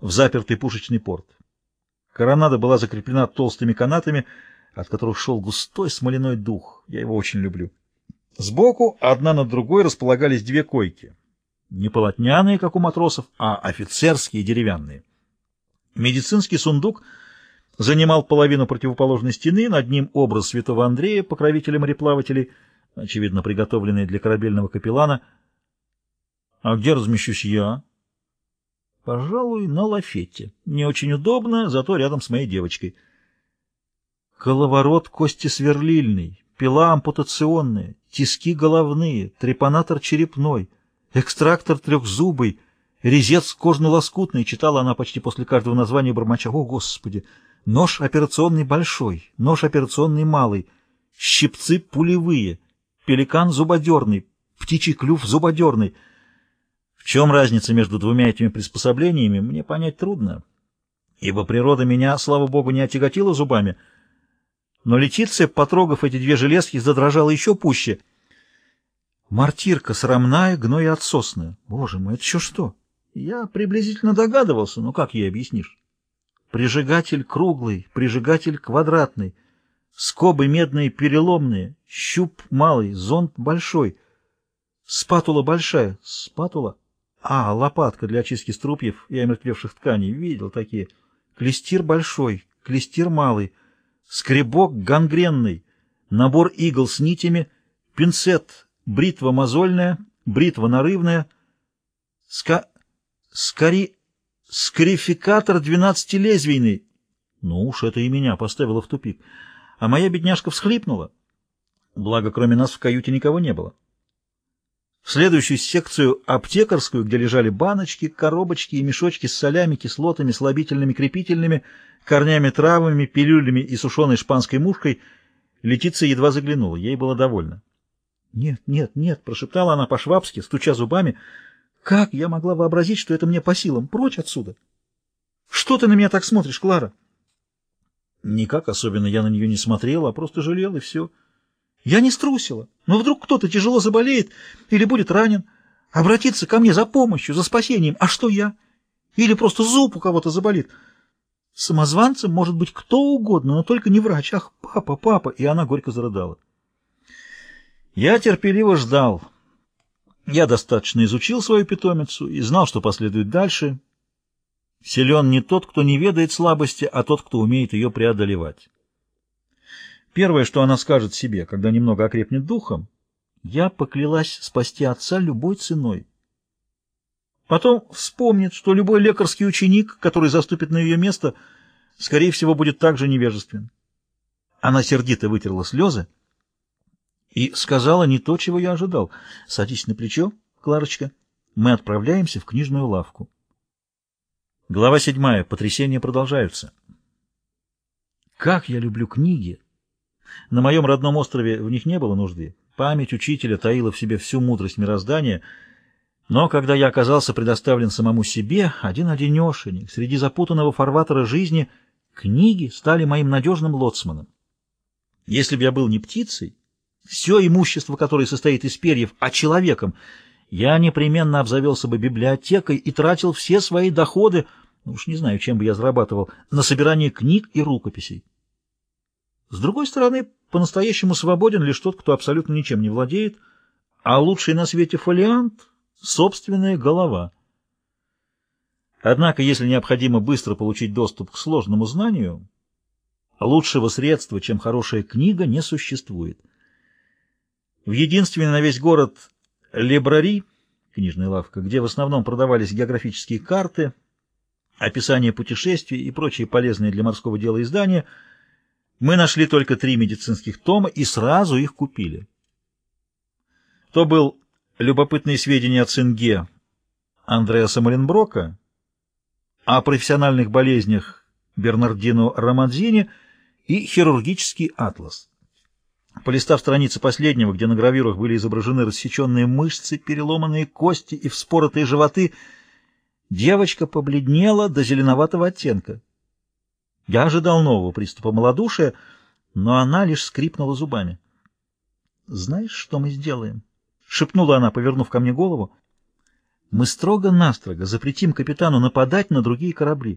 в запертый пушечный порт. Коронада была закреплена толстыми канатами, от которых шел густой смоляной дух. Я его очень люблю. Сбоку, одна над другой, располагались две койки. Не полотняные, как у матросов, а офицерские, деревянные. Медицинский сундук занимал половину противоположной стены, над ним образ святого Андрея, покровителя мореплавателей, очевидно, приготовленный для корабельного капеллана. А где размещусь я? Пожалуй, на лафете. Не очень удобно, зато рядом с моей девочкой. Коловорот кости сверлильный, пила ампутационная, тиски головные, трепанатор черепной, экстрактор трехзубый, резец кожно-лоскутный, читала она почти после каждого названия бормоча. О, Господи! Нож операционный большой, нож операционный малый, щипцы пулевые, пеликан зубодерный, птичий клюв зубодерный — в чем разница между двумя этими приспособлениями, мне понять трудно, ибо природа меня, слава богу, не отяготила зубами. Но Летиция, потрогав эти две железки, задрожала еще пуще. Мартирка срамная, гноеотсосная. Боже мой, это еще что? Я приблизительно догадывался, но как ей объяснишь? Прижигатель круглый, прижигатель квадратный, скобы медные переломные, щуп малый, зонт большой, спатула большая, спатула а, лопатка для очистки струпьев и омертвевших тканей. Видел такие. Клестир большой, клестир малый, скребок гангренный, набор игл с нитями, пинцет, бритва мозольная, бритва нарывная, ска... скори... скарификатор двенадцатилезвийный. Ну уж это и меня поставило в тупик. А моя бедняжка всхлипнула. Благо, кроме нас в каюте никого не было. Следующую секцию аптекарскую, где лежали баночки, коробочки и мешочки с солями, кислотами, слабительными, крепительными, корнями, травами, пилюлями и сушеной шпанской мушкой, Летиция едва заглянула. Ей было довольно. «Нет, нет, нет», — прошептала она по-швабски, стуча зубами. «Как я могла вообразить, что это мне по силам? Прочь отсюда!» «Что ты на меня так смотришь, Клара?» Никак особенно я на нее не смотрела, а просто жалел, и все. Я не струсила. Но вдруг кто-то тяжело заболеет или будет ранен, обратиться ко мне за помощью, за спасением. А что я? Или просто зуб у кого-то заболит. Самозванцем может быть кто угодно, но только не врач. Ах, папа, папа! И она горько зарыдала. Я терпеливо ждал. Я достаточно изучил свою питомицу и знал, что последует дальше. Силен не тот, кто не ведает слабости, а тот, кто умеет ее преодолевать. Первое, что она скажет себе, когда немного окрепнет духом, я поклялась спасти отца любой ценой. Потом вспомнит, что любой лекарский ученик, который заступит на ее место, скорее всего, будет также невежествен. Она сердито вытерла слезы и сказала не то, чего я ожидал. «Садись на плечо, Кларочка, мы отправляемся в книжную лавку». Глава седьмая. Потрясения продолжаются. Как я люблю книги! На моем родном острове в них не было нужды. Память учителя таила в себе всю мудрость мироздания, но когда я оказался предоставлен самому себе, один-одинешенек, среди запутанного фарватера жизни, книги стали моим надежным лоцманом. Если бы я был не птицей, все имущество, которое состоит из перьев, а человеком, я непременно обзавелся бы библиотекой и тратил все свои доходы, ну уж не знаю, чем бы я зарабатывал, на собирание книг и рукописей. С другой стороны, по-настоящему свободен лишь тот, кто абсолютно ничем не владеет, а лучший на свете фолиант — собственная голова. Однако, если необходимо быстро получить доступ к сложному знанию, лучшего средства, чем хорошая книга, не существует. В единственной на весь город Лебрари, книжная лавка, где в основном продавались географические карты, описания путешествий и прочие полезные для морского дела издания — мы нашли только три медицинских тома и сразу их купили. То был любопытные сведения о цинге Андреаса Маленброка, о профессиональных болезнях Бернардино Романзини и хирургический атлас. Полистав страницы последнего, где на гравюрах были изображены рассеченные мышцы, переломанные кости и вспоротые животы, девочка побледнела до зеленоватого оттенка. Я ожидал нового приступа малодушия, но она лишь скрипнула зубами. «Знаешь, что мы сделаем?» — шепнула она, повернув ко мне голову. Мы строго-настрого запретим капитану нападать на другие корабли.